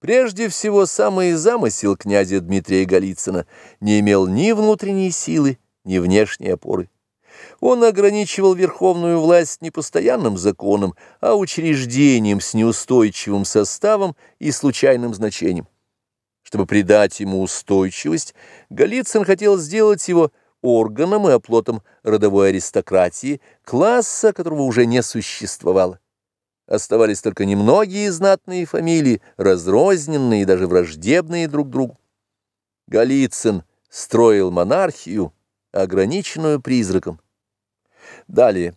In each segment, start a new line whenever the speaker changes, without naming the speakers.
Прежде всего, самый замысел князя Дмитрия Голицына не имел ни внутренней силы, ни внешней опоры. Он ограничивал верховную власть не постоянным законом, а учреждением с неустойчивым составом и случайным значением. Чтобы придать ему устойчивость, Голицын хотел сделать его органом и оплотом родовой аристократии, класса, которого уже не существовало. Оставались только немногие знатные фамилии, разрозненные и даже враждебные друг другу. Голицын строил монархию, ограниченную призраком. Далее.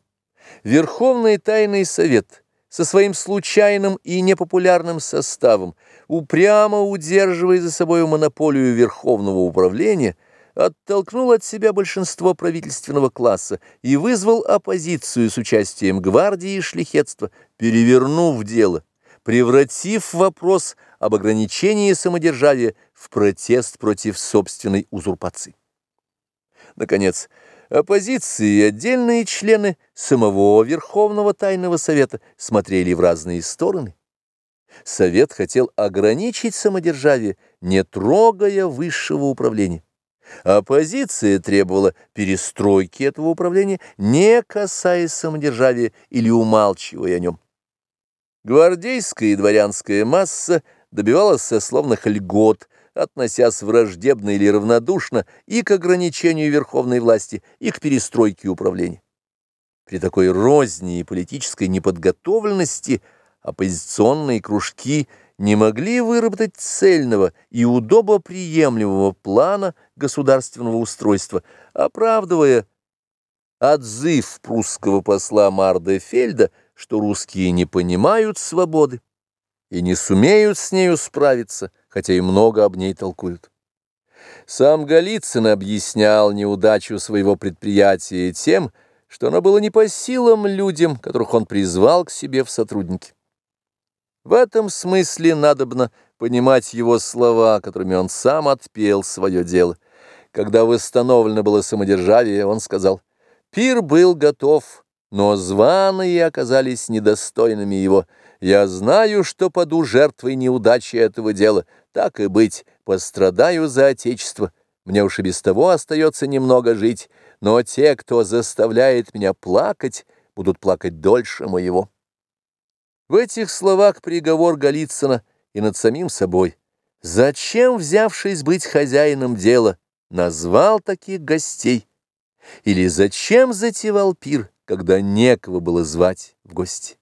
Верховный тайный совет со своим случайным и непопулярным составом, упрямо удерживая за собой монополию верховного управления, оттолкнул от себя большинство правительственного класса и вызвал оппозицию с участием гвардии и шлихетства, перевернув дело, превратив вопрос об ограничении самодержавия в протест против собственной узурпации. Наконец, оппозиция и отдельные члены самого Верховного Тайного Совета смотрели в разные стороны. Совет хотел ограничить самодержавие, не трогая высшего управления. Оппозиция требовала перестройки этого управления, не касаясь самодержавия или умалчивая о нем. Гвардейская и дворянская масса добивалась сословных льгот, относясь враждебно или равнодушно и к ограничению верховной власти, и к перестройке управления. При такой розни и политической неподготовленности оппозиционные кружки не могли выработать цельного и удобоприемлемого плана государственного устройства, оправдывая отзыв прусского посла Марда Фельда, что русские не понимают свободы и не сумеют с нею справиться, хотя и много об ней толкуют. Сам Голицын объяснял неудачу своего предприятия тем, что оно было не по силам людям, которых он призвал к себе в сотрудники. В этом смысле надобно понимать его слова, которыми он сам отпел свое дело. Когда восстановлено было самодержавие, он сказал, «Пир был готов, но званые оказались недостойными его. Я знаю, что паду жертвой неудачи этого дела. Так и быть, пострадаю за Отечество. Мне уж и без того остается немного жить, но те, кто заставляет меня плакать, будут плакать дольше моего». В этих словах приговор Голицына и над самим собой. Зачем, взявшись быть хозяином дела, назвал таких гостей? Или зачем затевал пир, когда некого было звать в гости?